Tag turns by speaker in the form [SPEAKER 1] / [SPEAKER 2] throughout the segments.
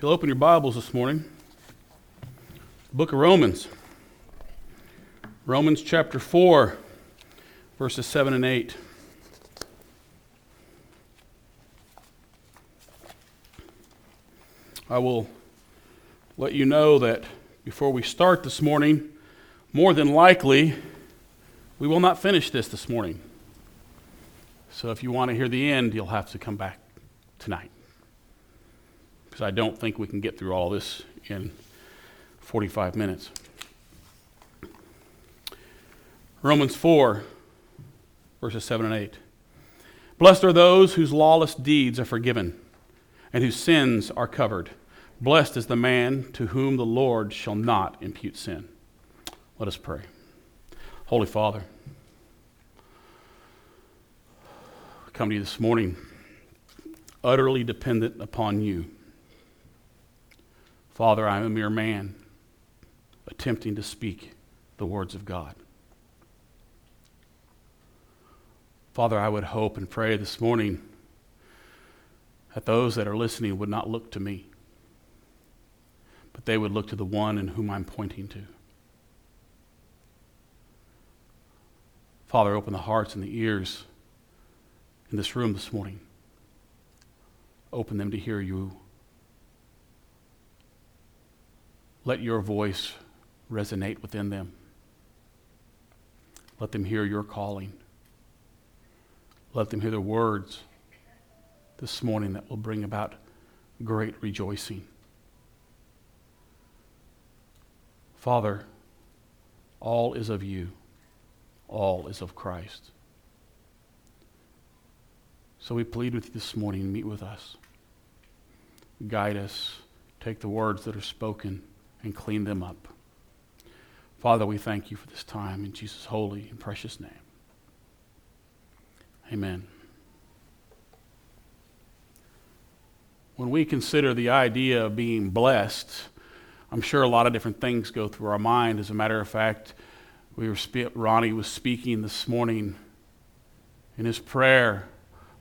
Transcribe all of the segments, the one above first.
[SPEAKER 1] You'll open your Bibles this morning, book of Romans. Romans chapter 4, verses 7 and 8. I will let you know that before we start this morning, more than likely, we will not finish this this morning. So if you want to hear the end, you'll have to come back tonight. Because I don't think we can get through all this in 45 minutes. Romans 4, verses 7 and 8. Blessed are those whose lawless deeds are forgiven and whose sins are covered. Blessed is the man to whom the Lord shall not impute sin. Let us pray. Holy Father, come to you this morning utterly dependent upon you. Father, I am a mere man attempting to speak the words of God. Father, I would hope and pray this morning that those that are listening would not look to me but they would look to the one in whom I'm pointing to. Father, open the hearts and the ears in this room this morning. Open them to hear you. Let your voice resonate within them. Let them hear your calling. Let them hear the words this morning that will bring about great rejoicing. Father, all is of you, all is of Christ. So we plead with you this morning, meet with us. Guide us, take the words that are spoken and clean them up. Father, we thank you for this time in Jesus' holy and precious name. Amen. When we consider the idea of being blessed, I'm sure a lot of different things go through our mind. As a matter of fact, we were Ronnie was speaking this morning in his prayer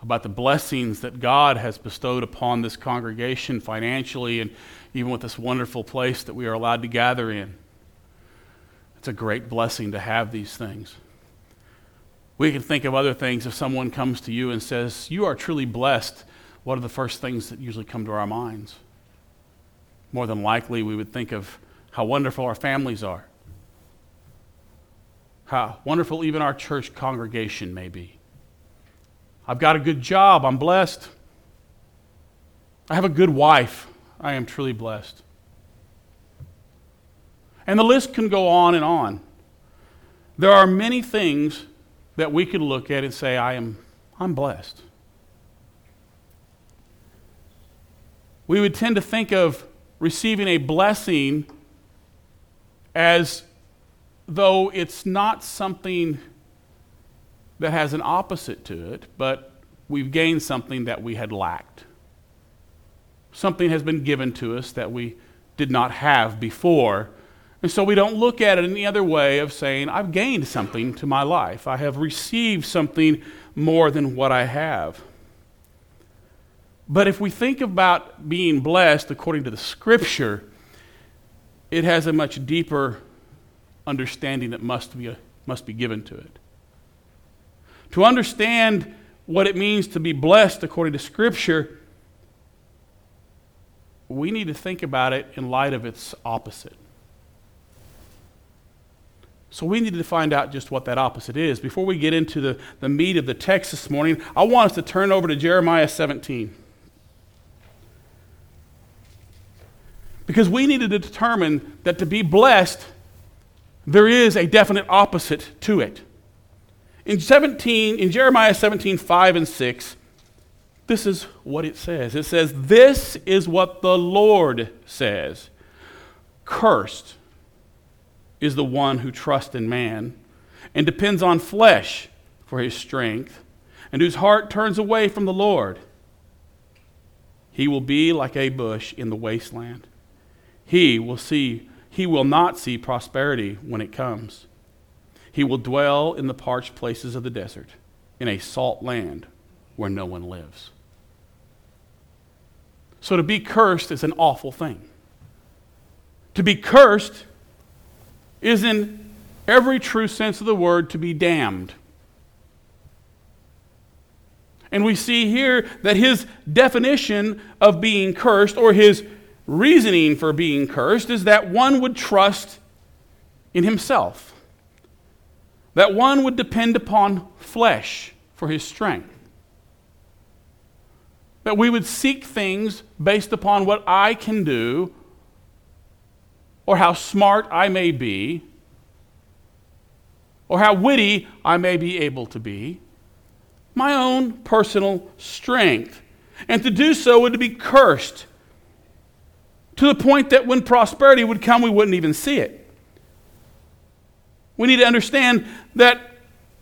[SPEAKER 1] about the blessings that God has bestowed upon this congregation financially and even with this wonderful place that we are allowed to gather in. It's a great blessing to have these things. We can think of other things if someone comes to you and says, You are truly blessed. What are the first things that usually come to our minds? more than likely we would think of how wonderful our families are, how wonderful even our church congregation may be. I've got a good job, I'm blessed. I have a good wife, I am truly blessed. And the list can go on and on. There are many things that we could look at and say, I am I'm blessed. We would tend to think of receiving a blessing as though it's not something that has an opposite to it, but we've gained something that we had lacked. Something has been given to us that we did not have before. And so we don't look at it in any other way of saying, I've gained something to my life. I have received something more than what I have. But if we think about being blessed according to the scripture, it has a much deeper understanding that must be, must be given to it. To understand what it means to be blessed according to scripture, we need to think about it in light of its opposite. So we need to find out just what that opposite is. Before we get into the, the meat of the text this morning, I want us to turn over to Jeremiah 17. Because we needed to determine that to be blessed, there is a definite opposite to it. In 17, in Jeremiah 17, 5 and 6, this is what it says. It says, This is what the Lord says. Cursed is the one who trusts in man and depends on flesh for his strength, and whose heart turns away from the Lord. He will be like a bush in the wasteland he will see he will not see prosperity when it comes. He will dwell in the parched places of the desert, in a salt land where no one lives. So to be cursed is an awful thing. To be cursed is, in every true sense of the word, to be damned. And we see here that his definition of being cursed, or his reasoning for being cursed, is that one would trust in himself, that one would depend upon flesh for his strength, that we would seek things based upon what I can do or how smart I may be or how witty I may be able to be my own personal strength. And to do so would be cursed to the point that when prosperity would come, we wouldn't even see it. We need to understand that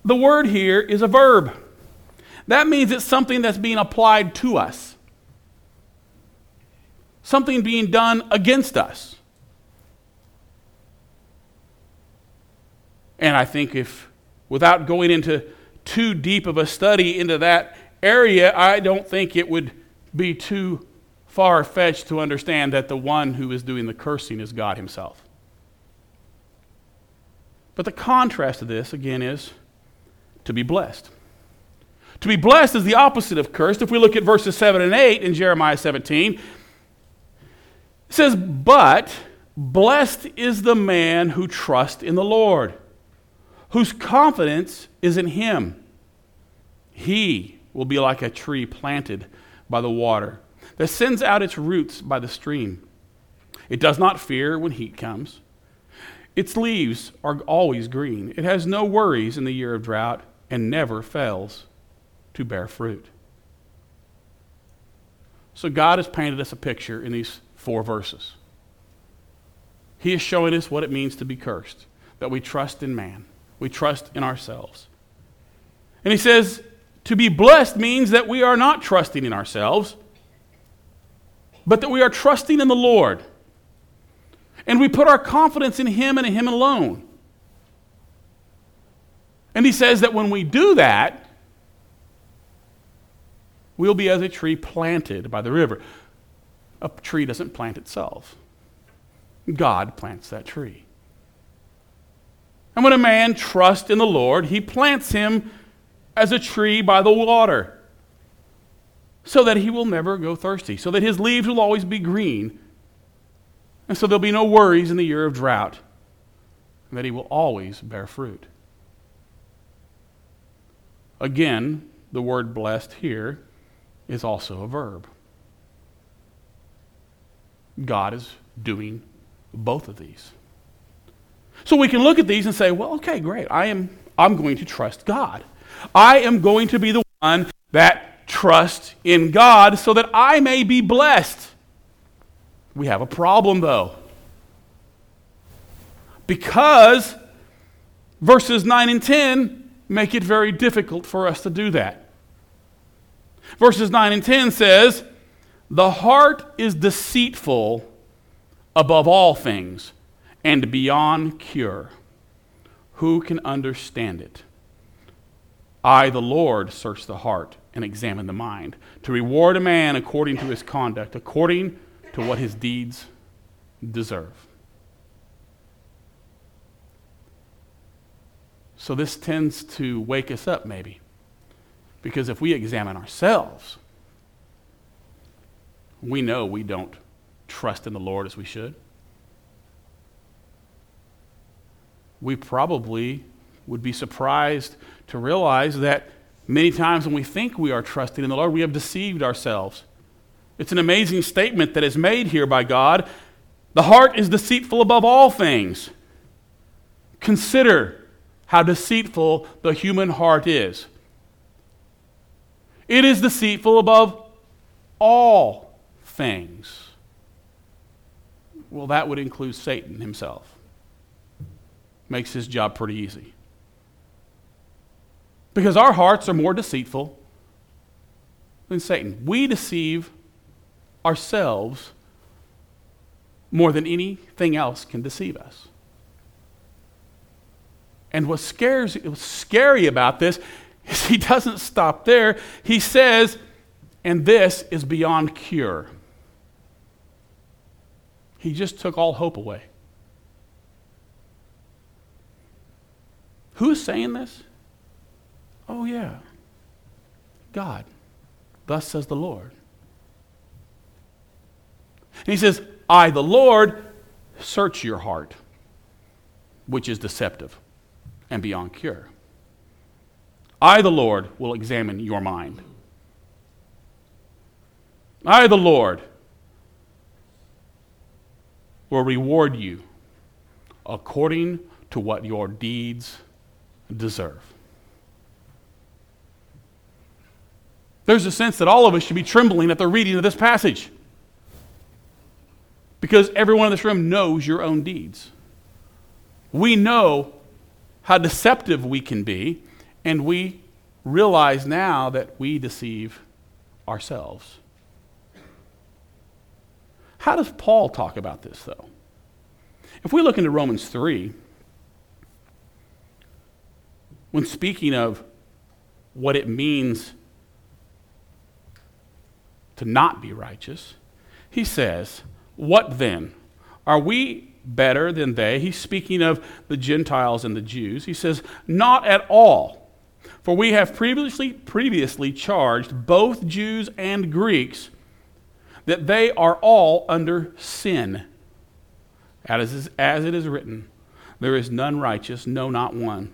[SPEAKER 1] the word here is a verb. That means it's something that's being applied to us, something being done against us. And I think if, without going into too deep of a study into that area, I don't think it would be too far fetched to understand that the one who is doing the cursing is God Himself. But the contrast to this, again, is to be blessed. To be blessed is the opposite of cursed. If we look at verses 7 and 8 in Jeremiah 17, it says, But blessed is the man who trusts in the Lord whose confidence is in him. He will be like a tree planted by the water that sends out its roots by the stream. It does not fear when heat comes. Its leaves are always green. It has no worries in the year of drought and never fails to bear fruit. So, God has painted us a picture in these four verses. He is showing us what it means to be cursed, that we trust in man. We trust in ourselves. And he says, to be blessed means that we are not trusting in ourselves, but that we are trusting in the Lord. And we put our confidence in Him and in Him alone. And he says that when we do that, we'll be as a tree planted by the river. A tree doesn't plant itself, God plants that tree. And when a man trusts in the Lord, he plants him as a tree by the water, so that he will never go thirsty, so that his leaves will always be green, and so there'll be no worries in the year of drought, and that he will always bear fruit. Again, the word blessed here is also a verb. God is doing both of these. So we can look at these and say, well, okay, great. I am I'm going to trust God. I am going to be the one that trusts in God so that I may be blessed. We have a problem though. Because verses 9 and 10 make it very difficult for us to do that. Verses 9 and 10 says, The heart is deceitful above all things and beyond cure. Who can understand it? I, the Lord, search the heart and examine the mind, to reward a man according to his conduct, according to what his deeds deserve. So, this tends to wake us up, maybe. Because if we examine ourselves, we know we don't trust in the Lord as we should. we probably would be surprised to realize that many times when we think we are trusting in the Lord, we have deceived ourselves. It's an amazing statement that is made here by God. The heart is deceitful above all things. Consider how deceitful the human heart is. It is deceitful above all things. Well, that would include Satan himself makes his job pretty easy. Because our hearts are more deceitful than Satan. We deceive ourselves more than anything else can deceive us. And what scares what's scary about this is he doesn't stop there. He says, and this is beyond cure. He just took all hope away. Who's saying this? Oh, yeah. God. Thus says the Lord. And he says, I, the Lord, search your heart, which is deceptive and beyond cure. I, the Lord, will examine your mind. I, the Lord, will reward you according to what your deeds deserve. There's a sense that all of us should be trembling at the reading of this passage because everyone in this room knows your own deeds. We know how deceptive we can be, and we realize now that we deceive ourselves. How does Paul talk about this, though? If we look into Romans 3, when speaking of what it means to not be righteous, he says, What then? Are we better than they? He's speaking of the Gentiles and the Jews. He says, Not at all. For we have previously, previously charged both Jews and Greeks that they are all under sin. As, as it is written, there is none righteous, no, not one.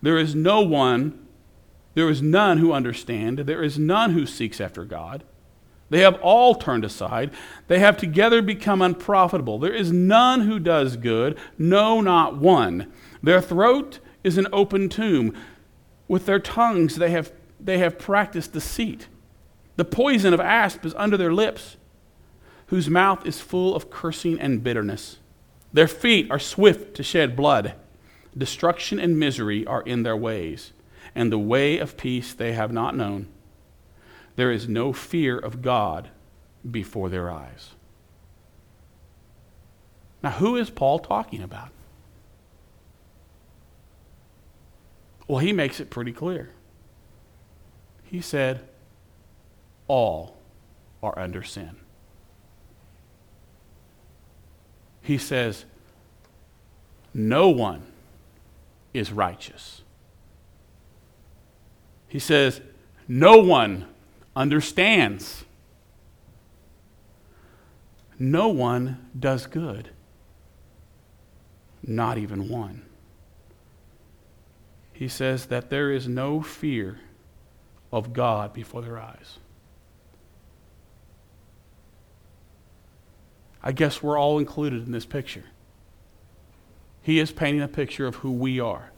[SPEAKER 1] There is no one, there is none who understand, there is none who seeks after God. They have all turned aside. They have together become unprofitable. There is none who does good, no, not one. Their throat is an open tomb. With their tongues they have, they have practiced deceit. The poison of asp is under their lips, whose mouth is full of cursing and bitterness. Their feet are swift to shed blood. Destruction and misery are in their ways, and the way of peace they have not known. There is no fear of God before their eyes. Now, who is Paul talking about? Well, he makes it pretty clear. He said, All are under sin. He says, No one is righteous. He says, No one understands. No one does good, not even one. He says that there is no fear of God before their eyes. I guess we're all included in this picture. He is painting a picture of who we are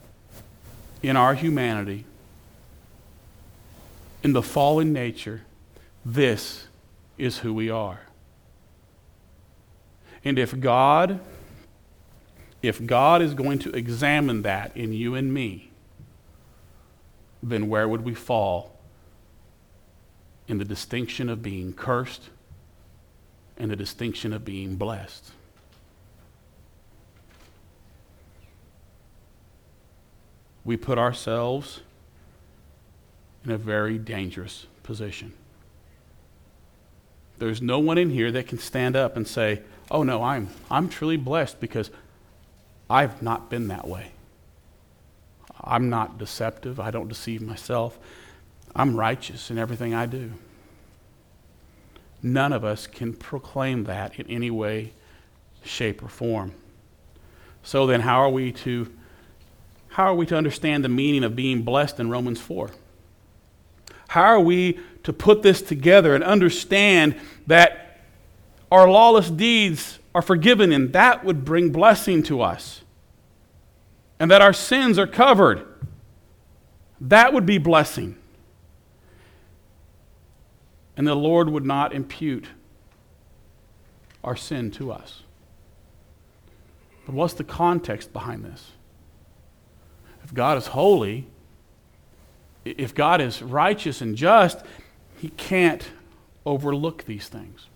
[SPEAKER 1] in our humanity in the fallen nature, this is who we are. And if God, if God is going to examine that in you and me, then where would we fall in the distinction of being cursed and the distinction of being blessed? We put ourselves in a very dangerous position. There's no one in here that can stand up and say, Oh, no, I'm, I'm truly blessed because I've not been that way. I'm not deceptive. I don't deceive myself. I'm righteous in everything I do. None of us can proclaim that in any way, shape, or form. So then, how are we to how are we to understand the meaning of being blessed in Romans 4? How are we to put this together and understand that our lawless deeds are forgiven and that would bring blessing to us? And that our sins are covered. That would be blessing. And the Lord would not impute our sin to us. But what's the context behind this? If God is holy, if God is righteous and just, he can't overlook these things.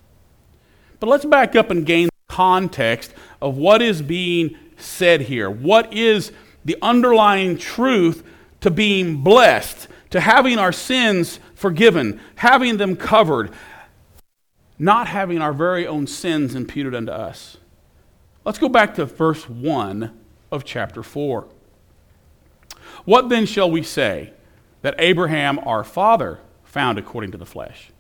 [SPEAKER 1] But let's back up and gain context of what is being said here. What is the underlying truth to being blessed, to having our sins forgiven, having them covered, not having our very own sins imputed unto us. Let's go back to verse 1 of chapter 4. What then shall we say that Abraham our father found according to the flesh?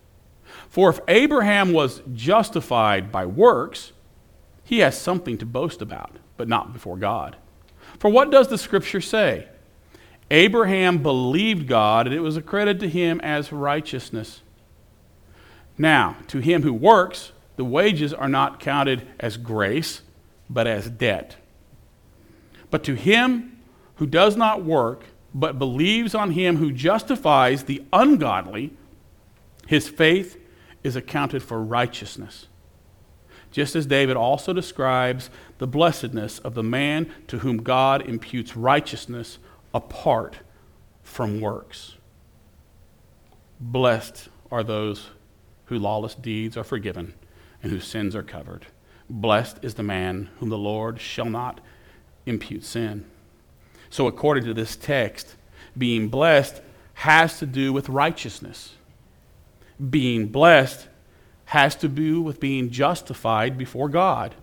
[SPEAKER 1] For if Abraham was justified by works, he has something to boast about, but not before God. For what does the scripture say? Abraham believed God, and it was accredited to him as righteousness. Now, to him who works, the wages are not counted as grace, but as debt. But to him who does not work, but believes on him who justifies the ungodly, his faith is accounted for righteousness. Just as David also describes the blessedness of the man to whom God imputes righteousness apart from works. Blessed are those whose lawless deeds are forgiven and whose sins are covered. Blessed is the man whom the Lord shall not impute sin. So, according to this text, being blessed has to do with righteousness. Being blessed has to do with being justified before God.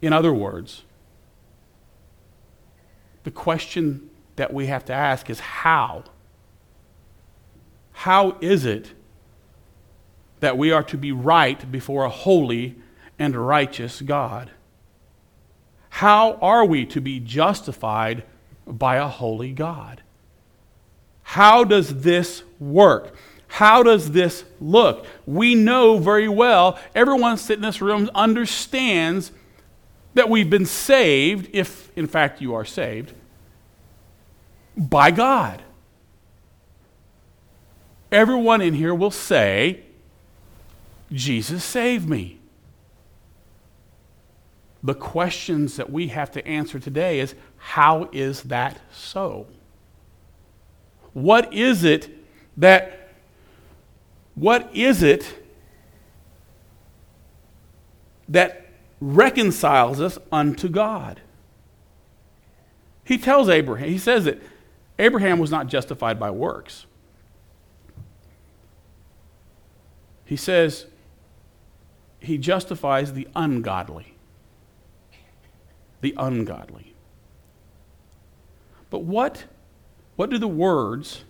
[SPEAKER 1] In other words, the question that we have to ask is how? How is it that we are to be right before a holy and righteous God? How are we to be justified by a holy God? How does this work? How does this look? We know very well, everyone sitting in this room understands that we've been saved, if in fact you are saved, by God. Everyone in here will say, Jesus saved me. The questions that we have to answer today is how is that so? What is it that what is it that reconciles us unto God? He tells Abraham, he says that Abraham was not justified by works. He says he justifies the ungodly. The ungodly. But what, what do the words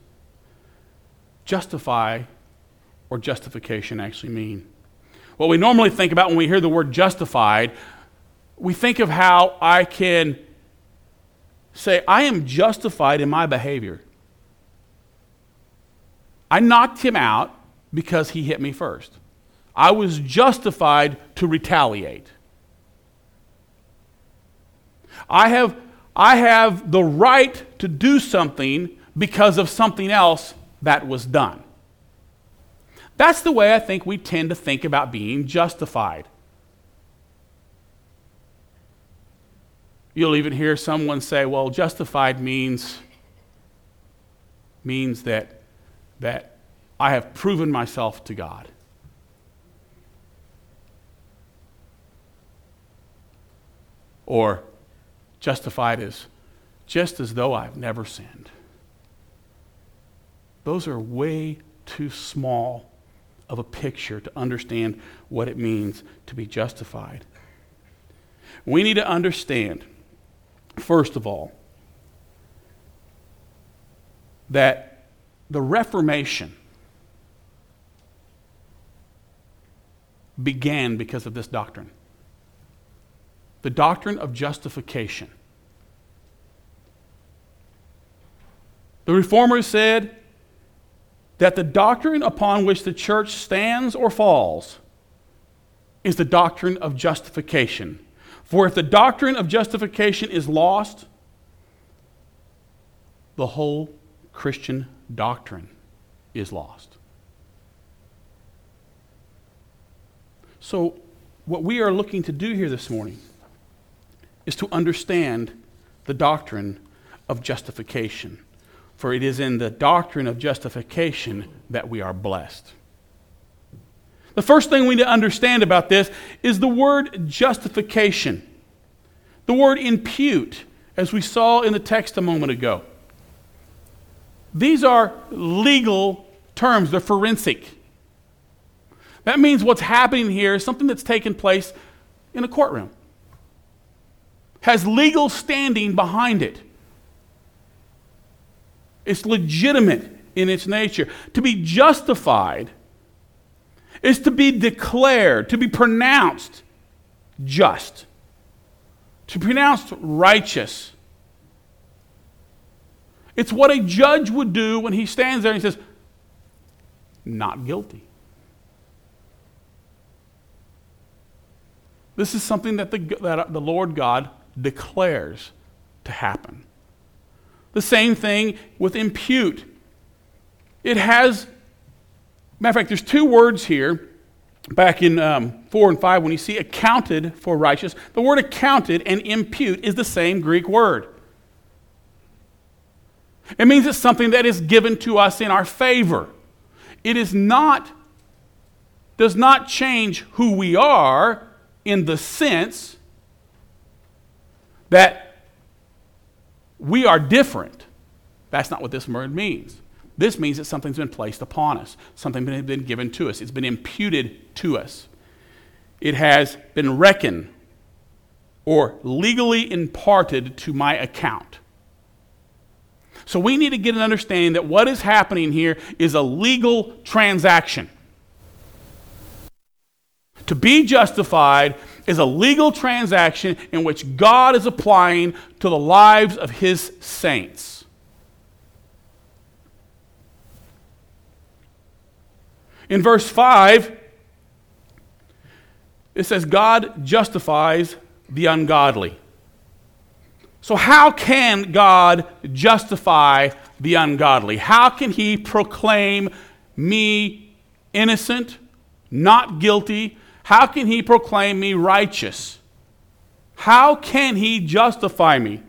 [SPEAKER 1] justify or justification actually mean? What we normally think about when we hear the word justified, we think of how I can say, I am justified in my behavior. I knocked him out because he hit me first. I was justified to retaliate. I have, I have the right to do something because of something else that was done. That's the way I think we tend to think about being justified. You'll even hear someone say, well, justified means, means that, that I have proven myself to God. Or justified as just as though I've never sinned. Those are way too small of a picture to understand what it means to be justified. We need to understand, first of all, that the Reformation began because of this doctrine the doctrine of justification. The reformers said that the doctrine upon which the church stands or falls is the doctrine of justification. For if the doctrine of justification is lost, the whole Christian doctrine is lost. So, what we are looking to do here this morning is to understand the doctrine of justification. For it is in the doctrine of justification that we are blessed. The first thing we need to understand about this is the word justification. The word impute, as we saw in the text a moment ago. These are legal terms, they're forensic. That means what's happening here is something that's taken place in a courtroom, has legal standing behind it. It's legitimate in its nature. To be justified is to be declared, to be pronounced just, to be pronounced righteous. It's what a judge would do when he stands there and says, not guilty. This is something that the, that the Lord God declares to happen. The same thing with impute. It has, matter of fact, there's two words here back in um, 4 and 5 when you see accounted for righteous. The word accounted and impute is the same Greek word. It means it's something that is given to us in our favor. It is not, does not change who we are in the sense that we are different. That's not what this word means. This means that something's been placed upon us, something has been given to us, it's been imputed to us. It has been reckoned or legally imparted to my account. So we need to get an understanding that what is happening here is a legal transaction. To be justified is a legal transaction in which God is applying to the lives of his saints. In verse 5, it says, God justifies the ungodly. So, how can God justify the ungodly? How can He proclaim me innocent, not guilty? How can He proclaim me righteous? How can He justify me?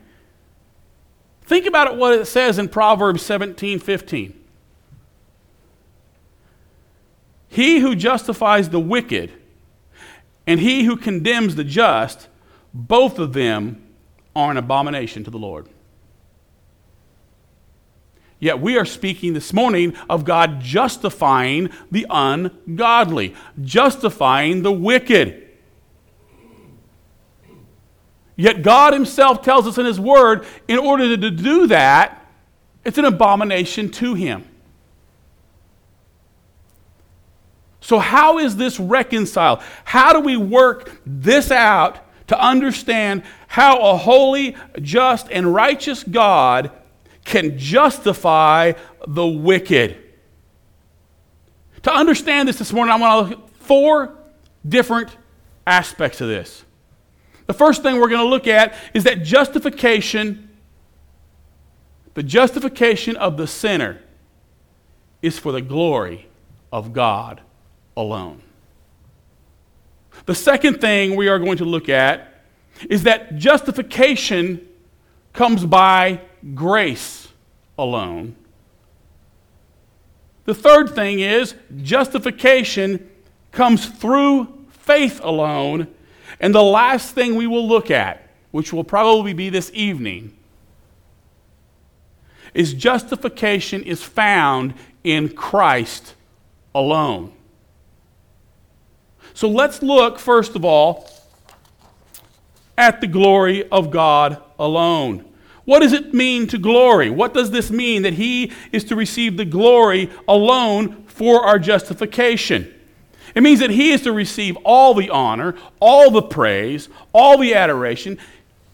[SPEAKER 1] Think about it, what it says in Proverbs 17 15. He who justifies the wicked and he who condemns the just, both of them are an abomination to the Lord. Yet we are speaking this morning of God justifying the ungodly, justifying the wicked. Yet God Himself tells us in His Word, in order to do that, it's an abomination to Him. So, how is this reconciled? How do we work this out to understand how a holy, just, and righteous God can justify the wicked. To understand this this morning, I want to look at four different aspects of this. The first thing we're going to look at is that justification, the justification of the sinner, is for the glory of God alone. The second thing we are going to look at is that justification comes by grace alone. The third thing is justification comes through faith alone. And the last thing we will look at, which will probably be this evening, is justification is found in Christ alone. So let's look, first of all, at the glory of God alone. What does it mean to glory? What does this mean that he is to receive the glory alone for our justification? It means that he is to receive all the honor, all the praise, all the adoration.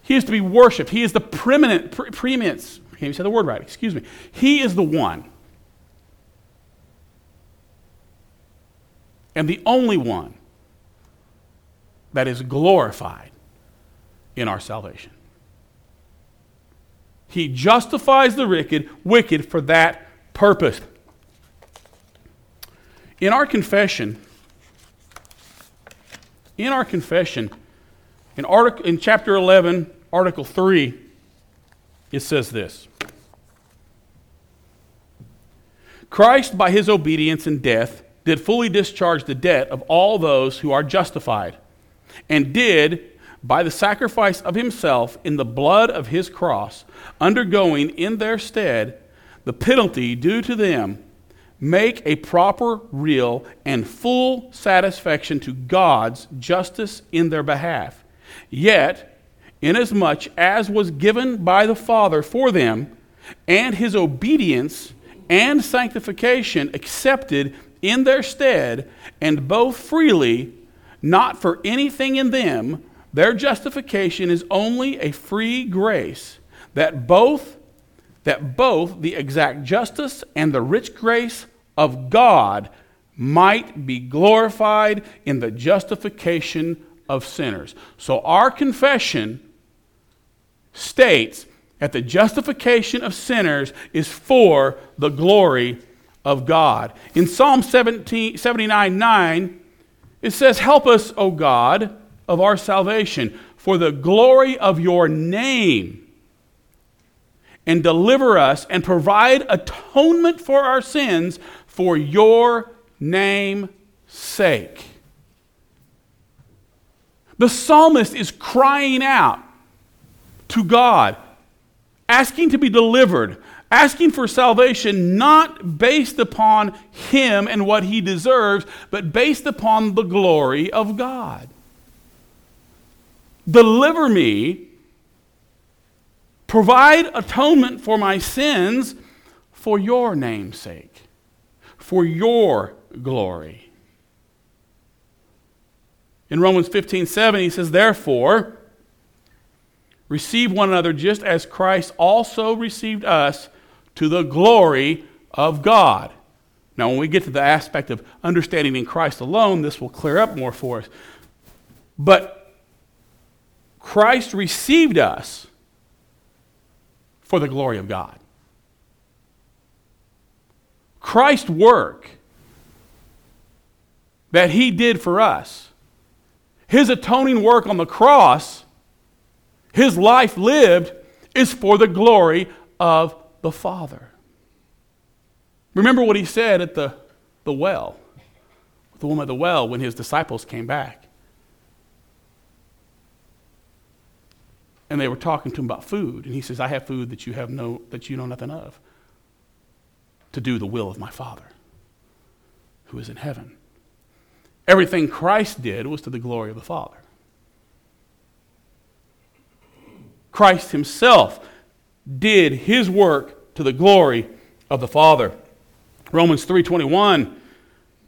[SPEAKER 1] He is to be worshiped. He is the preeminent, pre- preeminence. I can't even say the word right, excuse me. He is the one. And the only one that is glorified in our salvation. He justifies the wicked, wicked for that purpose. In our confession, in our confession, in, article, in chapter 11, article 3, it says this Christ, by his obedience and death, did fully discharge the debt of all those who are justified, and did by the sacrifice of himself in the blood of his cross, undergoing in their stead the penalty due to them, make a proper, real, and full satisfaction to God's justice in their behalf. Yet, inasmuch as was given by the Father for them, and his obedience and sanctification accepted in their stead, and both freely, not for anything in them, their justification is only a free grace that both that both the exact justice and the rich grace of God might be glorified in the justification of sinners. So our confession states that the justification of sinners is for the glory of God. In Psalm 17, 79 9, it says, Help us, O God, of our salvation, for the glory of your name and deliver us and provide atonement for our sins for your name's sake. The psalmist is crying out to God, asking to be delivered, asking for salvation not based upon him and what he deserves, but based upon the glory of God. Deliver me Provide atonement for my sins for your name's sake, for your glory. In Romans 15 7, he says, Therefore, receive one another just as Christ also received us to the glory of God. Now, when we get to the aspect of understanding in Christ alone, this will clear up more for us. But Christ received us for the glory of God. Christ's work that he did for us, his atoning work on the cross, his life lived, is for the glory of the Father. Remember what he said at the, the well, the woman at the well, when his disciples came back. And they were talking to him about food. And he says i have food that you have no that you know nothing of to do the will of my father who is in heaven. Everything christ did was to the glory of the father. Christ himself did his work to the glory of the father. Romans 3.21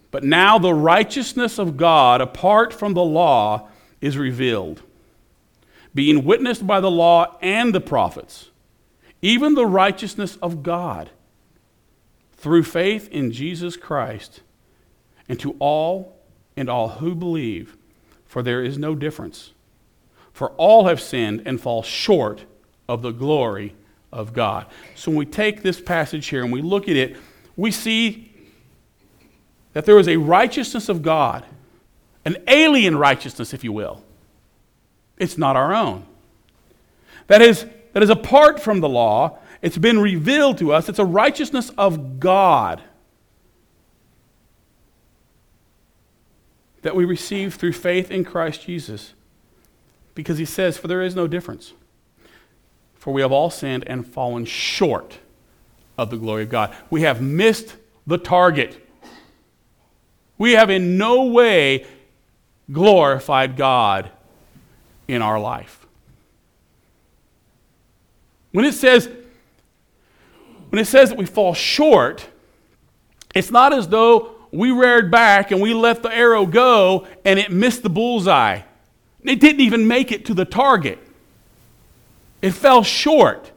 [SPEAKER 1] but now the righteousness of god apart from the law is revealed being witnessed by the law and the prophets, even the righteousness of God through faith in Jesus Christ, and to all and all who believe, for there is no difference. For all have sinned and fall short of the glory of God. So when we take this passage here and we look at it, we see that there is a righteousness of God, an alien righteousness, if you will, it's not our own. That is, that is apart from the law, it's been revealed to us. It's a righteousness of God that we receive through faith in Christ Jesus. Because he says, For there is no difference. For we have all sinned and fallen short of the glory of God. We have missed the target. We have in no way glorified God in our life. When it says, when it says that we fall short, it's not as though we reared back and we let the arrow go and it missed the bullseye. It didn't even make it to the target. It fell short.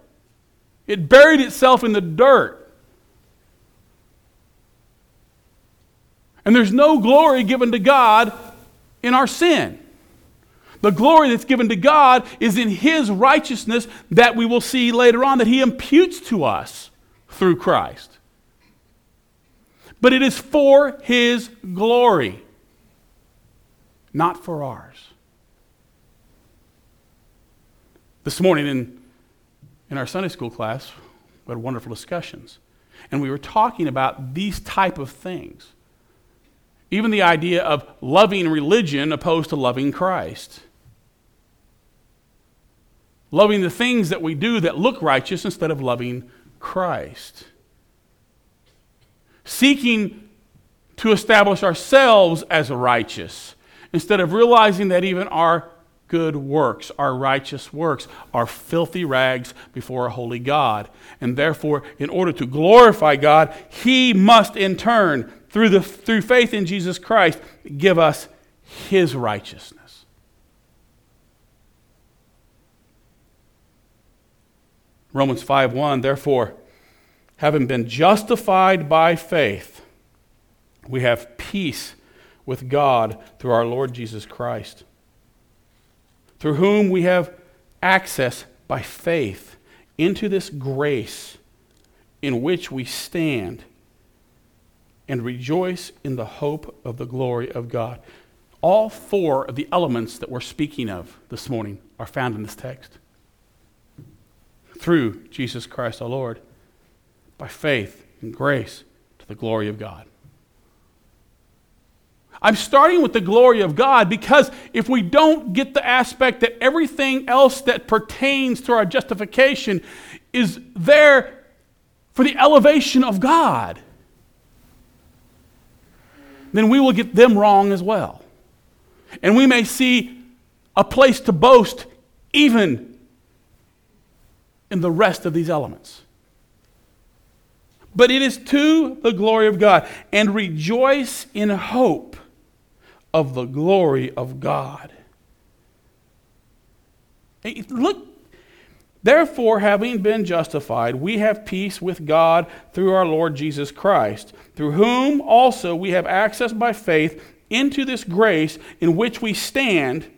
[SPEAKER 1] It buried itself in the dirt. And there's no glory given to God in our sin. The glory that's given to God is in His righteousness that we will see later on that He imputes to us through Christ. But it is for His glory, not for ours. This morning in, in our Sunday school class, we had wonderful discussions. And we were talking about these type of things. Even the idea of loving religion opposed to loving Christ loving the things that we do that look righteous instead of loving Christ. seeking to establish ourselves as righteous instead of realizing that even our good works, our righteous works, are filthy rags before a holy God. And therefore, in order to glorify God, He must in turn, through, the, through faith in Jesus Christ, give us His righteousness. Romans 5 1, therefore, having been justified by faith, we have peace with God through our Lord Jesus Christ, through whom we have access by faith into this grace in which we stand and rejoice in the hope of the glory of God. All four of the elements that we're speaking of this morning are found in this text. Through Jesus Christ our Lord by faith and grace to the glory of God. I'm starting with the glory of God because if we don't get the aspect that everything else that pertains to our justification is there for the elevation of God, then we will get them wrong as well. And we may see a place to boast even in the rest of these elements but it is to the glory of God. And rejoice in hope of the glory of God. Look, therefore, having been justified, we have peace with God through our Lord Jesus Christ, through whom also we have access by faith into this grace in which we stand.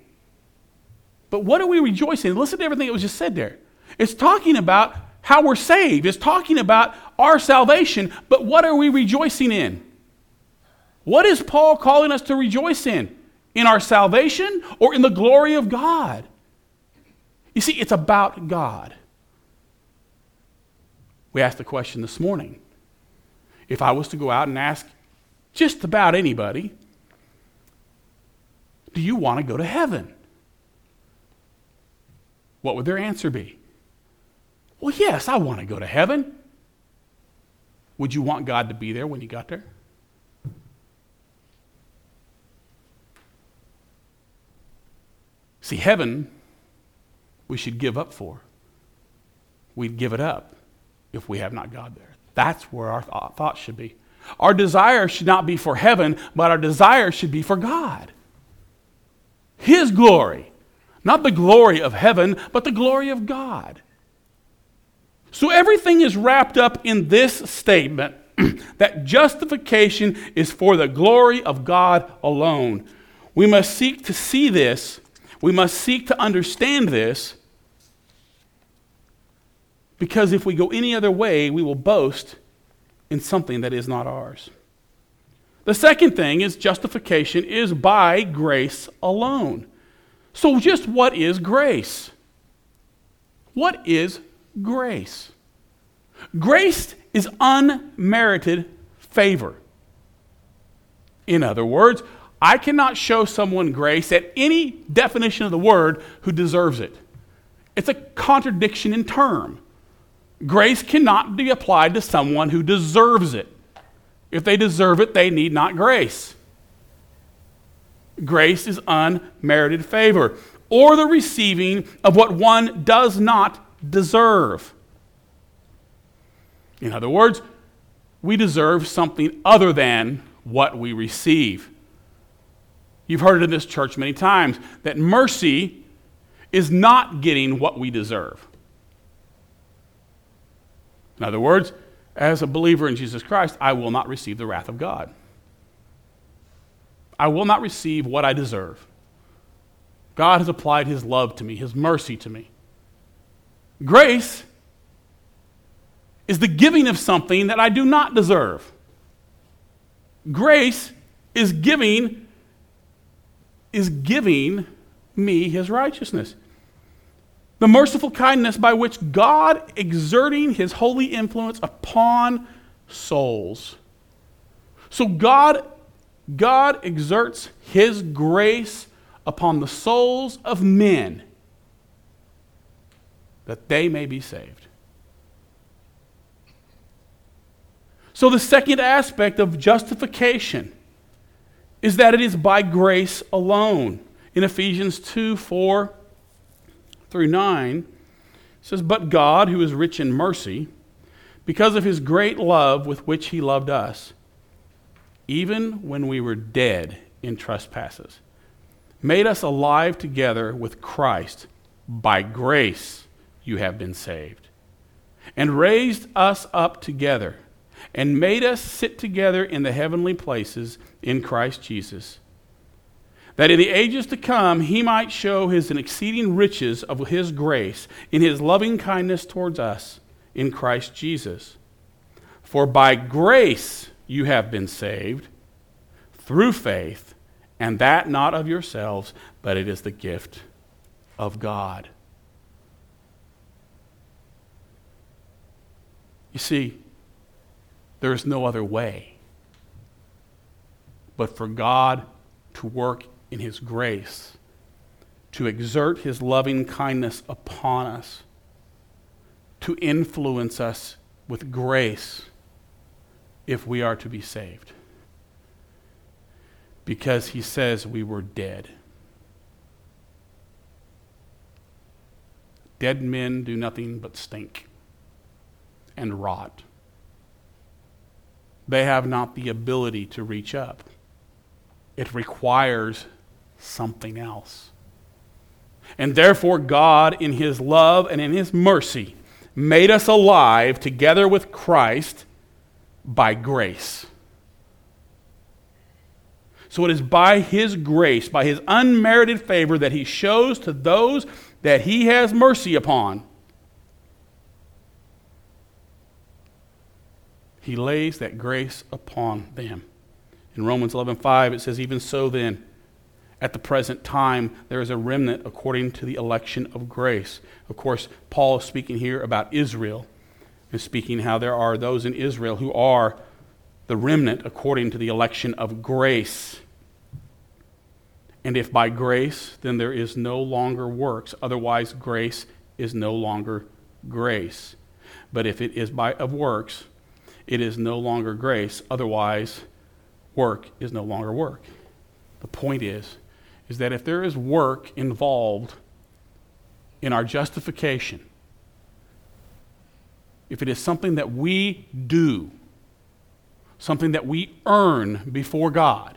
[SPEAKER 1] But what are we rejoicing? Listen to everything that was just said there. It's talking about how we're saved. It's talking about our salvation, but what are we rejoicing in? What is Paul calling us to rejoice in? In our salvation or in the glory of God? You see, it's about God. We asked the question this morning. If I was to go out and ask just about anybody, do you want to go to heaven? What would their answer be? Well, yes, I want to go to heaven. Would you want God to be there when you got there? See, heaven, we should give up for. We'd give it up if we have not God there. That's where our thoughts should be. Our desire should not be for heaven, but our desire should be for God. His glory. Not the glory of heaven, but the glory of God. So everything is wrapped up in this statement that justification is for the glory of God alone. We must seek to see this, we must seek to understand this, because if we go any other way, we will boast in something that is not ours. The second thing is justification is by grace alone. So, just what is grace? What is grace. Grace is unmerited favor. In other words, I cannot show someone grace at any definition of the word who deserves it. It's a contradiction in term. Grace cannot be applied to someone who deserves it. If they deserve it, they need not grace. Grace is unmerited favor, or the receiving of what one does not deserve. In other words, we deserve something other than what we receive. You've heard it in this church many times that mercy is not getting what we deserve. In other words, as a believer in Jesus Christ, I will not receive the wrath of God. I will not receive what I deserve. God has applied His love to me, His mercy to me. Grace is the giving of something that I do not deserve. Grace is giving is giving me his righteousness. The merciful kindness by which God exerting his holy influence upon souls. So God God exerts his grace upon the souls of men that they may be saved. So, the second aspect of justification is that it is by grace alone. In Ephesians 2 4 through 9, it says, But God, who is rich in mercy, because of his great love with which he loved us, even when we were dead in trespasses, made us alive together with Christ. By grace you have been saved, and raised us up together, and made us sit together in the heavenly places in Christ Jesus, that in the ages to come he might show his exceeding riches of his grace in his loving kindness towards us in Christ Jesus. For by grace you have been saved through faith, and that not of yourselves, but it is the gift of God. You see, there is no other way but for God to work in His grace, to exert His loving kindness upon us to influence us with grace if we are to be saved. Because he says we were dead. Dead men do nothing but stink and rot. They have not the ability to reach up. It requires something else. And therefore, God, in His love and in His mercy, made us alive together with Christ by grace. So it is by His grace, by His unmerited favor, that He shows to those that He has mercy upon. He lays that grace upon them. In Romans 11:5 it says even so then at the present time, there is a remnant according to the election of grace. Of course, Paul is speaking here about Israel and speaking how there are those in Israel who are the remnant according to the election of grace. And if by grace, then there is no longer works. Otherwise, grace is no longer grace. But if it is by of works, it is no longer grace. Otherwise, work is no longer work. The point is, is that if there is work involved in our justification, if it is something that we do, something that we earn before God,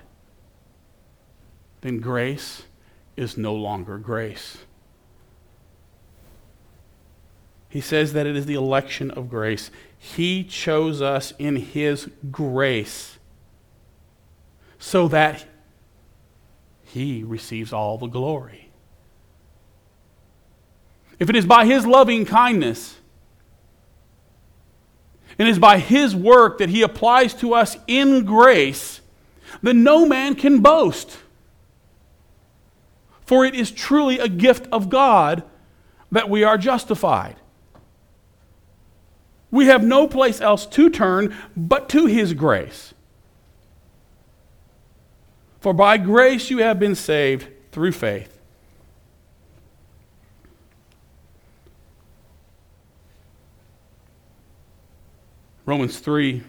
[SPEAKER 1] then grace is no longer grace. He says that it is the election of grace. He chose us in His grace so that he receives all the glory. If it is by his loving kindness, and it is by his work that he applies to us in grace, then no man can boast. For it is truly a gift of God that we are justified. We have no place else to turn but to his grace. For by grace you have been saved through faith. Romans 3,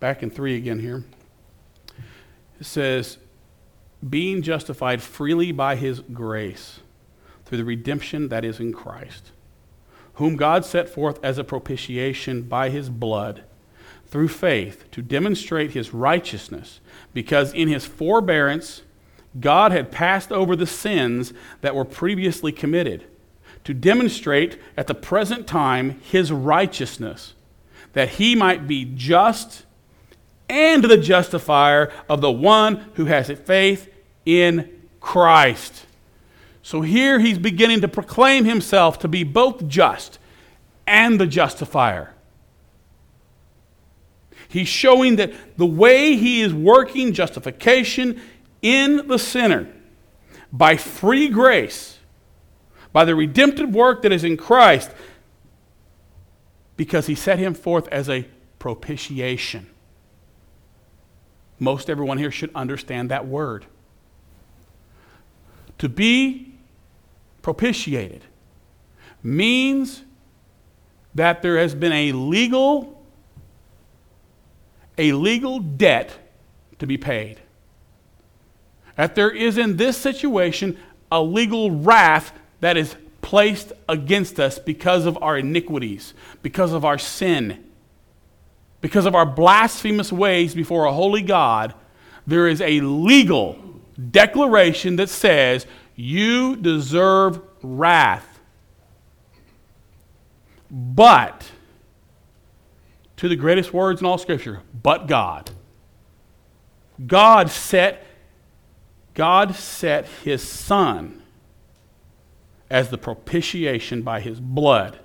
[SPEAKER 1] back in 3 again here. It says, being justified freely by his grace through the redemption that is in Christ, whom God set forth as a propitiation by his blood through faith to demonstrate his righteousness, because in his forbearance, God had passed over the sins that were previously committed, to demonstrate at the present time his righteousness, that he might be just and the justifier of the one who has faith in Christ. So here he's beginning to proclaim himself to be both just and the justifier. He's showing that the way he is working justification in the sinner by free grace, by the redemptive work that is in Christ, because he set him forth as a propitiation. Most everyone here should understand that word. To be propitiated means that there has been a legal a legal debt to be paid. That there is in this situation a legal wrath that is placed against us because of our iniquities, because of our sin, because of our blasphemous ways before a holy God. There is a legal declaration that says, You deserve wrath. But, to the greatest words in all Scripture, but God. God set, God set his Son as the propitiation by his blood.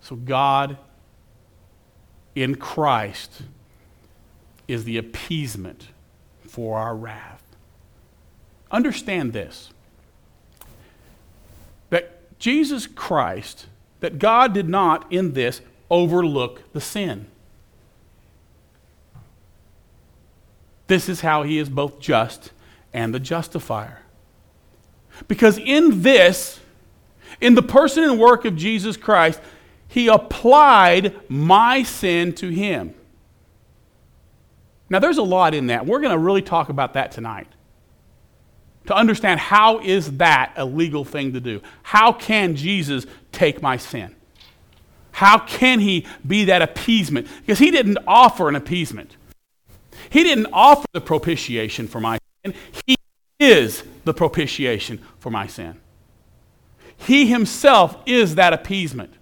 [SPEAKER 1] So God in Christ is the appeasement for our wrath. Understand this that Jesus Christ, that God did not in this overlook the sin. This is how he is both just and the justifier. Because in this, in the person and work of Jesus Christ, he applied my sin to him. Now, there's a lot in that. We're going to really talk about that tonight. To understand how is that a legal thing to do? How can Jesus take my sin? How can he be that appeasement? Because he didn't offer an appeasement. He didn't offer the propitiation for my sin. He is the propitiation for my sin. He himself is that appeasement.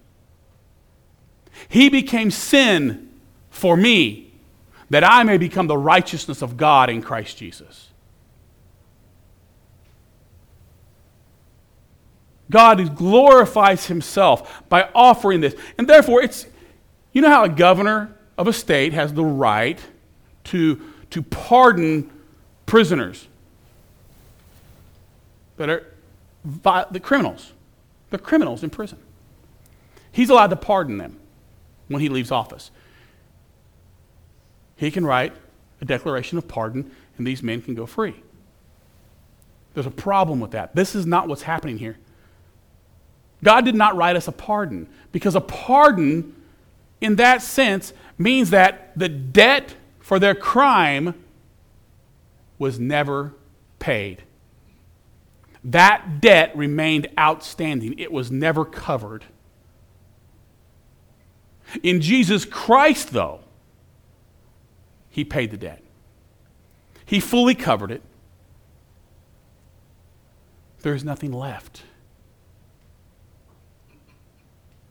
[SPEAKER 1] He became sin for me that I may become the righteousness of God in Christ Jesus. God glorifies himself by offering this. And therefore, it's, you know how a governor of a state has the right to, to pardon prisoners that are the criminals. The criminals in prison. He's allowed to pardon them when he leaves office. He can write a declaration of pardon, and these men can go free. There's a problem with that. This is not what's happening here. God did not write us a pardon because a pardon, in that sense, means that the debt for their crime was never paid. That debt remained outstanding, it was never covered. In Jesus Christ, though, he paid the debt. He fully covered it. There's nothing left.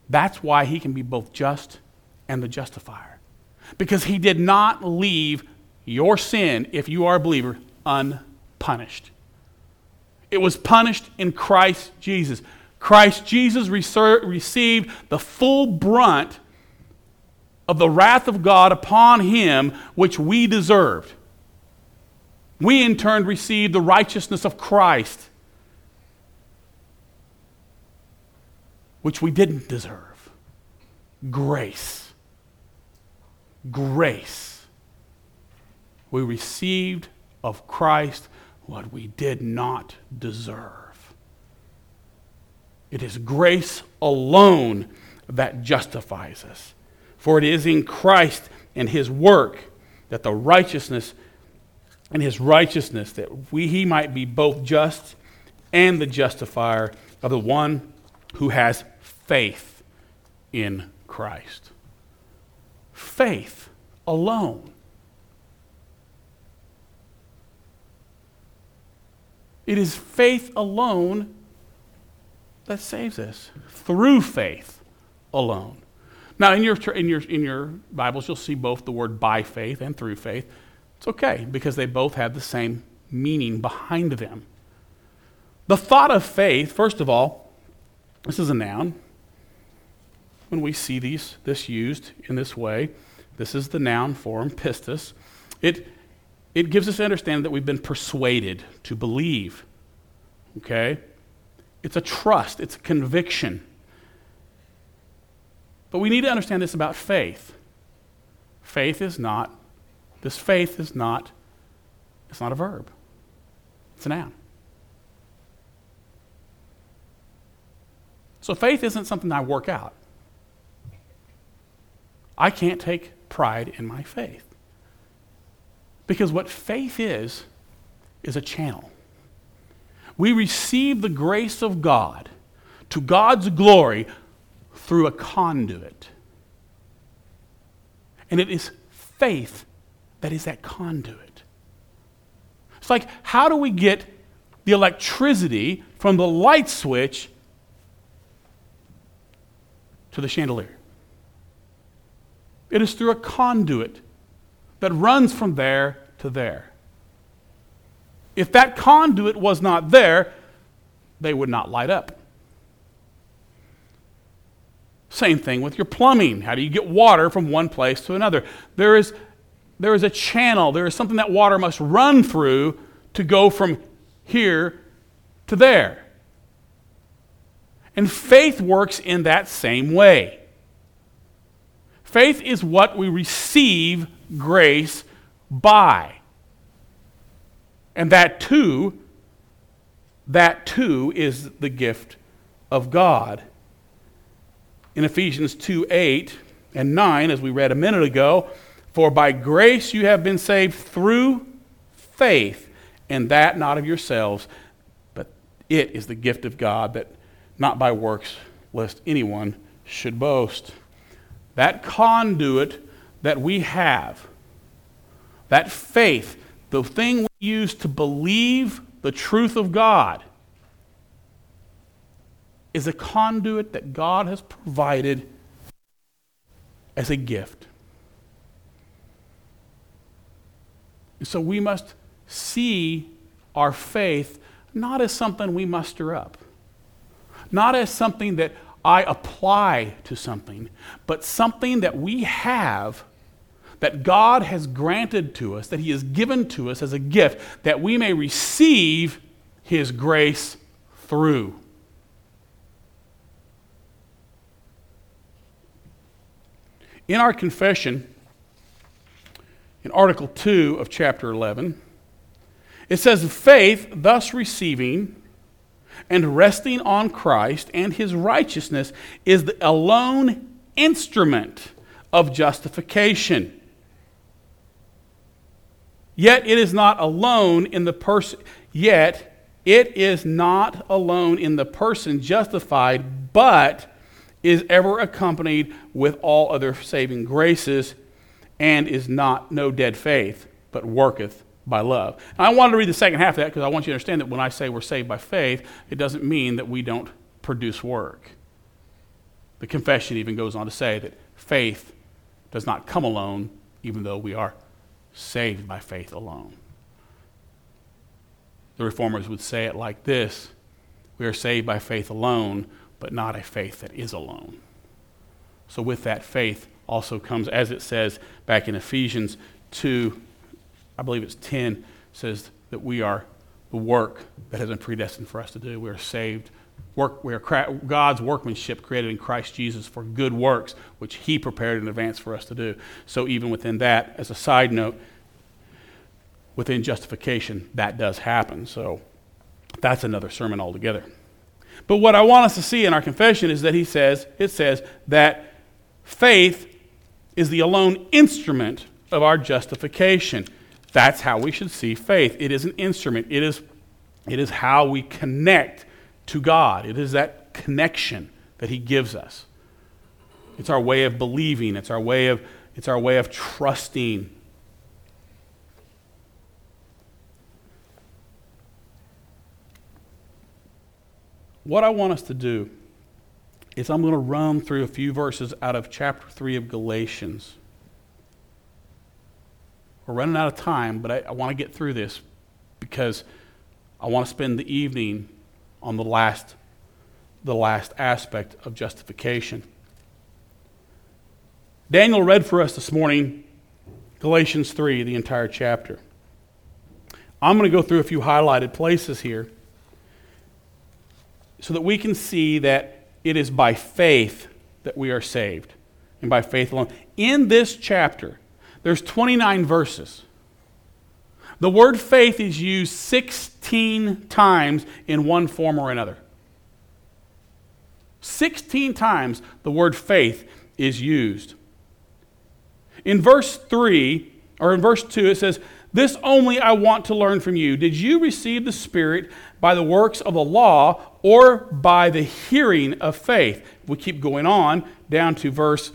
[SPEAKER 1] That's why he can be both just and the justifier. Because he did not leave your sin, if you are a believer, unpunished. It was punished in Christ Jesus. Christ Jesus received the full brunt of the wrath of God upon him, which we deserved. We in turn received the righteousness of Christ, which we didn't deserve. Grace. Grace. We received of Christ what we did not deserve. It is grace alone that justifies us. For it is in Christ and his work that the righteousness and his righteousness that we, he might be both just and the justifier of the one who has faith in Christ. Faith alone. It is faith alone that saves us, through faith alone. Now, in your, in, your, in your Bibles, you'll see both the word by faith and through faith. It's okay because they both have the same meaning behind them. The thought of faith, first of all, this is a noun. When we see these, this used in this way, this is the noun form, pistis. It, it gives us to understand that we've been persuaded to believe. Okay? It's a trust, it's a conviction. But we need to understand this about faith. Faith is not, this faith is not, it's not a verb, it's a noun. So faith isn't something I work out. I can't take pride in my faith. Because what faith is, is a channel. We receive the grace of God to God's glory through a conduit. And it is faith that is that conduit. It's like, how do we get the electricity from the light switch to the chandelier? It is through a conduit that runs from there to there. If that conduit was not there, they would not light up. Same thing with your plumbing. How do you get water from one place to another? There is, there is a channel, there is something that water must run through to go from here to there. And faith works in that same way. Faith is what we receive grace by. And that too, that too is the gift of God. In Ephesians 2 8 and 9, as we read a minute ago, for by grace you have been saved through faith, and that not of yourselves, but it is the gift of God, that not by works, lest anyone should boast. That conduit that we have, that faith, the thing we use to believe the truth of God, is a conduit that God has provided as a gift. And so we must see our faith not as something we muster up, not as something that I apply to something, but something that we have that God has granted to us, that He has given to us as a gift, that we may receive His grace through. In our confession, in Article 2 of chapter 11, it says, Faith, thus receiving and resting on Christ and his righteousness, is the alone instrument of justification. Yet it is not alone in the person, yet it is not alone in the person justified, but is ever accompanied with all other saving graces, and is not no dead faith, but worketh by love. And I wanted to read the second half of that because I want you to understand that when I say we're saved by faith, it doesn't mean that we don't produce work. The confession even goes on to say that faith does not come alone, even though we are saved by faith alone. The reformers would say it like this We are saved by faith alone, but not a faith that is alone. So, with that faith also comes, as it says back in Ephesians 2, I believe it's 10, says that we are the work that has been predestined for us to do. We are saved. Work, we are God's workmanship created in Christ Jesus for good works, which He prepared in advance for us to do. So, even within that, as a side note, within justification, that does happen. So, that's another sermon altogether. But what I want us to see in our confession is that he says, it says that faith is the alone instrument of our justification. That's how we should see faith. It is an instrument. It is, it is how we connect to God. It is that connection that he gives us. It's our way of believing. It's our way of, it's our way of trusting what I want us to do is I'm going to run through a few verses out of chapter 3 of Galatians. We're running out of time, but I, I want to get through this because I want to spend the evening on the last, the last aspect of justification. Daniel read for us this morning Galatians 3, the entire chapter. I'm going to go through a few highlighted places here so that we can see that it is by faith that we are saved and by faith alone. In this chapter, there's 29 verses. The word faith is used 16 times in one form or another. 16 times the word faith is used. In verse 3, or in verse 2, it says, This only I want to learn from you. Did you receive the Spirit by the works of the law or by the hearing of faith? We keep going on down to verse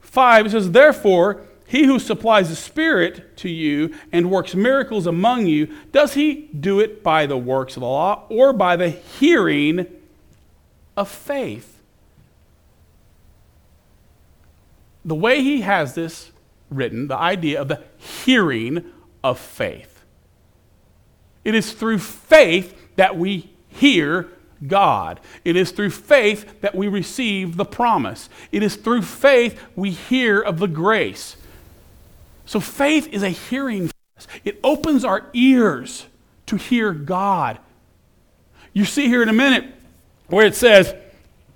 [SPEAKER 1] 5. It says, Therefore, he who supplies the Spirit to you and works miracles among you, does he do it by the works of the law or by the hearing of faith? The way he has this written, the idea of the hearing of faith. It is through faith that we hear God. It is through faith that we receive the promise. It is through faith we hear of the grace. So faith is a hearing. It opens our ears to hear God. You see here in a minute where it says,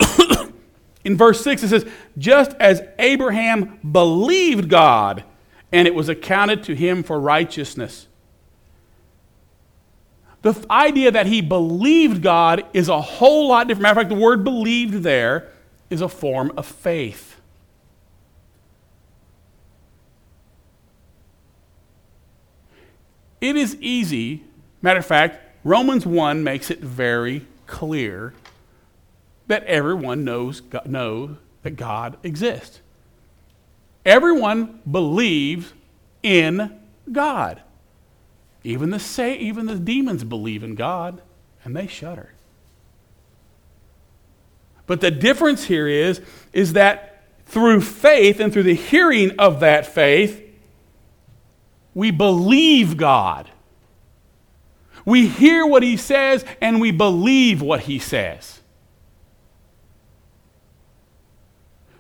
[SPEAKER 1] in verse 6, it says, just as Abraham believed God, and it was accounted to him for righteousness. The idea that he believed God is a whole lot different. Matter of fact, the word believed there is a form of faith. It is easy, matter of fact, Romans 1 makes it very clear that everyone knows, knows that God exists. Everyone believes in God. Even the, say, even the demons believe in God, and they shudder. But the difference here is, is that through faith and through the hearing of that faith, we believe God. We hear what He says and we believe what He says.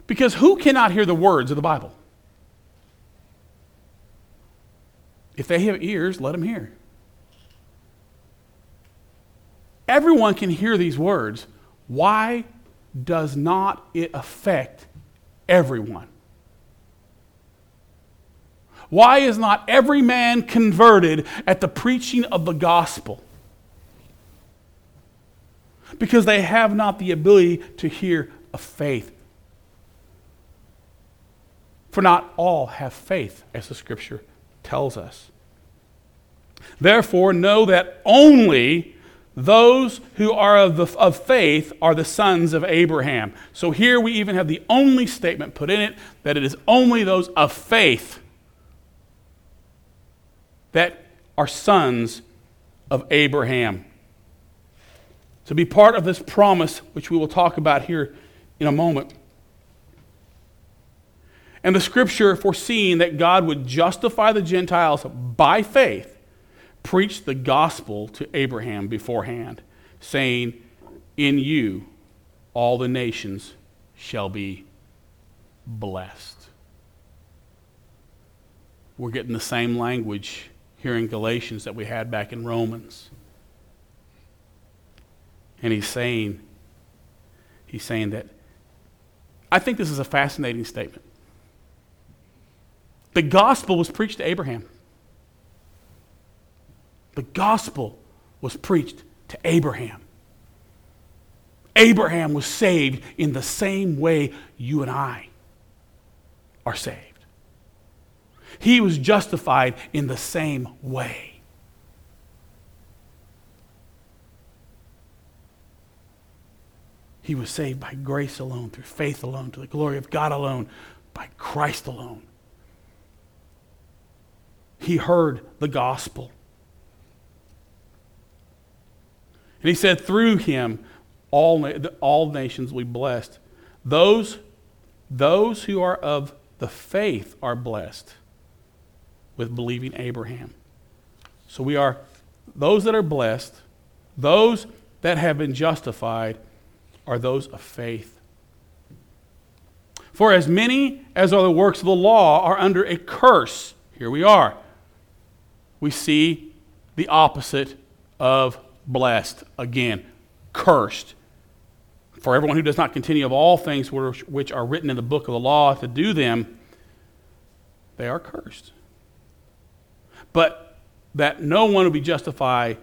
[SPEAKER 1] Because who cannot hear the words of the Bible? If they have ears, let them hear. Everyone can hear these words. Why does not it affect everyone? Why is not every man converted at the preaching of the gospel? Because they have not the ability to hear a faith. For not all have faith, as the scripture tells us. Therefore, know that only those who are of, the, of faith are the sons of Abraham. So here we even have the only statement put in it that it is only those of faith that are sons of Abraham. To be part of this promise, which we will talk about here in a moment. And the scripture foreseeing that God would justify the Gentiles by faith, preached the gospel to Abraham beforehand, saying, In you all the nations shall be blessed. We're getting the same language here in Galatians that we had back in Romans. And he's saying, he's saying that I think this is a fascinating statement. The gospel was preached to Abraham. The gospel was preached to Abraham. Abraham was saved in the same way you and I are saved. He was justified in the same way. He was saved by grace alone, through faith alone, to the glory of God alone, by Christ alone. He heard the gospel. And he said, through him, all, all nations will be blessed. Those, those who are of the faith are blessed with believing Abraham. So we are those that are blessed, those that have been justified, are those of faith. For as many as are the works of the law are under a curse. Here we are. We see the opposite of blessed. Again, cursed. For everyone who does not continue of all things which are written in the book of the law to do them, they are cursed but that no one will be justified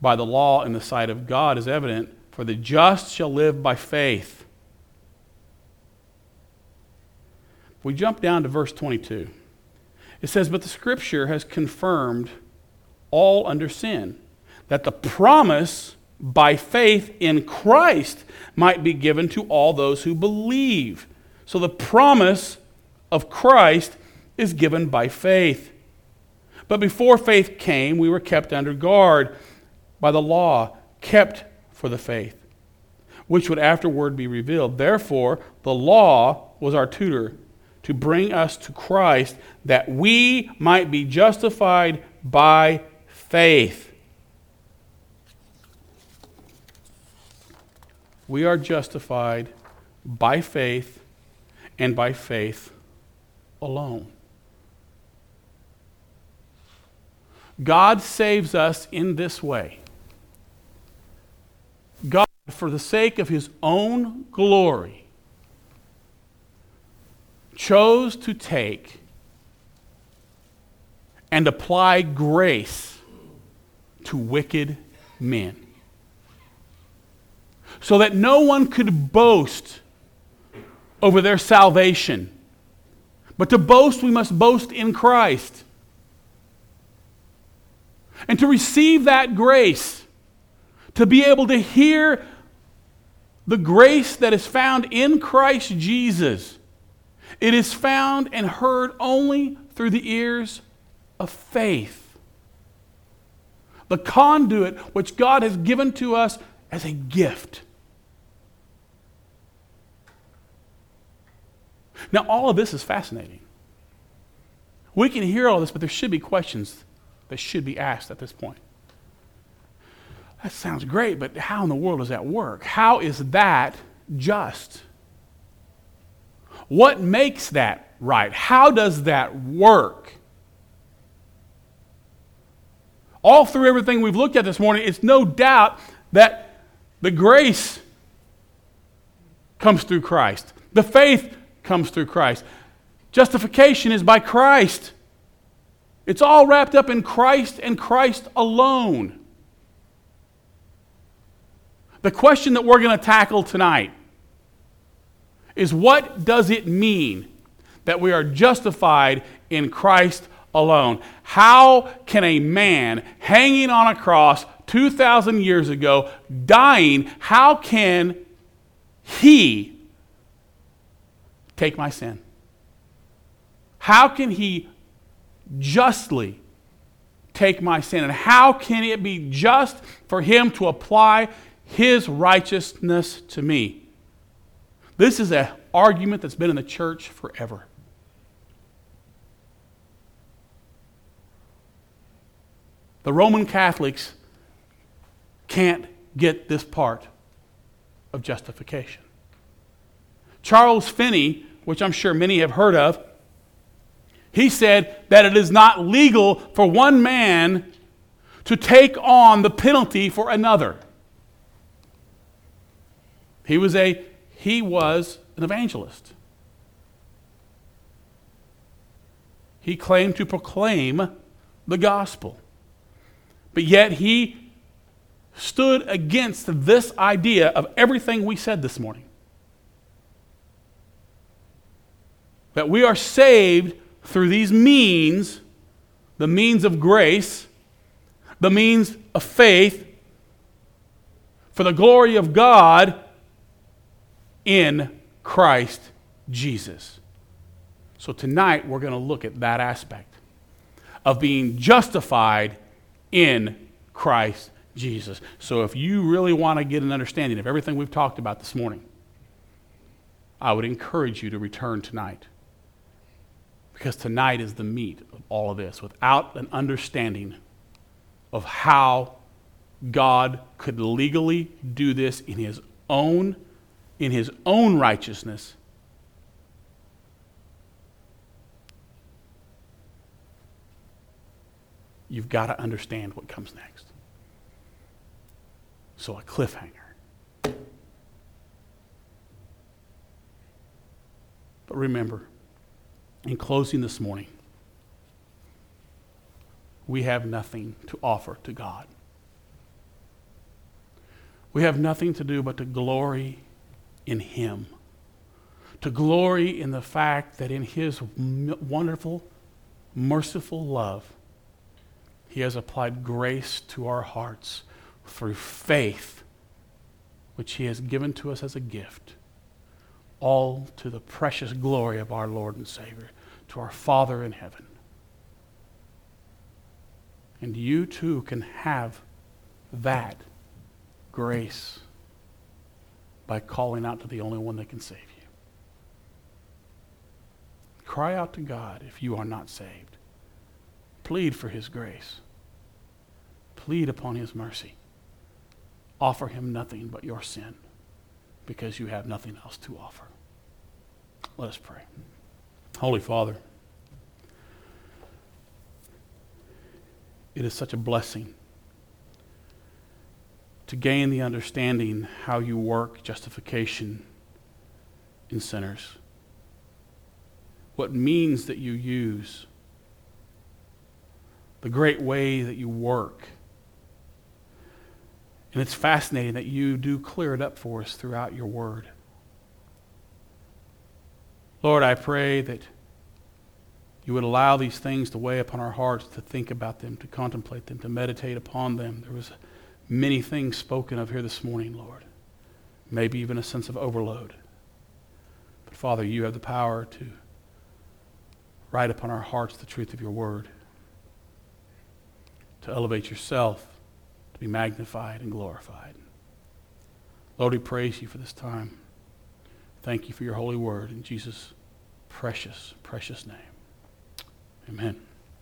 [SPEAKER 1] by the law in the sight of God is evident, for the just shall live by faith. We jump down to verse 22. It says, But the scripture has confirmed all under sin, that the promise by faith in Christ might be given to all those who believe. So the promise of Christ is given by faith. But before faith came, we were kept under guard by the law, kept for the faith, which would afterward be revealed. Therefore, the law was our tutor to bring us to Christ that we might be justified by faith. We are justified by faith and by faith alone. God saves us in this way. God, for the sake of his own glory, chose to take and apply grace to wicked men so that no one could boast over their salvation. But to boast, we must boast in Christ. And to receive that grace, to be able to hear the grace that is found in Christ Jesus, it is found and heard only through the ears of faith. The conduit which God has given to us as a gift. Now, all of this is fascinating. We can hear all this, but there should be questions that should be asked at this point. That sounds great, but how in the world does that work? How is that just? What makes that right? How does that work? All through everything we've looked at this morning, it's no doubt that the grace comes through Christ, the faith comes through Christ. Justification is by Christ. It's all wrapped up in Christ and Christ alone. The question that we're going to tackle tonight is what does it mean that we are justified in Christ alone? How can a man hanging on a cross 2,000 years ago, dying, how can he take my sin? How can he justly take my sin? And how can it be just for him to apply his righteousness to me? This is an argument that's been in the church forever. The Roman Catholics can't get this part of justification. Charles Finney, which I'm sure many have heard of, he said that it is not legal for one man to take on the penalty for another. He was a he was an evangelist. He claimed to proclaim the gospel. But yet he stood against this idea of everything we said this morning. That we are saved through these means the means of grace, the means of faith, for the glory of God in Christ Jesus. So tonight we're going to look at that aspect of being justified in Christ Jesus. So if you really want to get an understanding of everything we've talked about this morning, I would encourage you to return tonight. Because tonight is the meat of all of this. Without an understanding of how God could legally do this in his own in his own righteousness you've got to understand what comes next. So, a cliffhanger. But remember, in closing this morning, we have nothing to offer to God. We have nothing to do but to glory in Him, to glory in the fact that in His wonderful merciful love, He has applied grace to our hearts through faith, which He has given to us as a gift, all to the precious glory of our Lord and Savior, to our Father in heaven. And you too can have that grace by calling out to the only one that can save you. Cry out to God if you are not saved. Plead for his grace. Plead upon his mercy. Offer him nothing but your sin because you have nothing else to offer. Let us pray. Holy Father, it is such a blessing to gain the understanding how you work justification in sinners, what means that you use, the great way that you work. And it's fascinating that you do clear it up for us throughout your word. Lord, I pray that you would allow these things to weigh upon our hearts, to think about them, to contemplate them, to meditate upon them. There was many things spoken of here this morning, Lord. Maybe even a sense of overload. But Father, you have the power to write upon our hearts the truth of your word, to elevate yourself, to be magnified and glorified. Lord, we praise you for this time. Thank you for your holy word in Jesus' precious, precious name. Amen.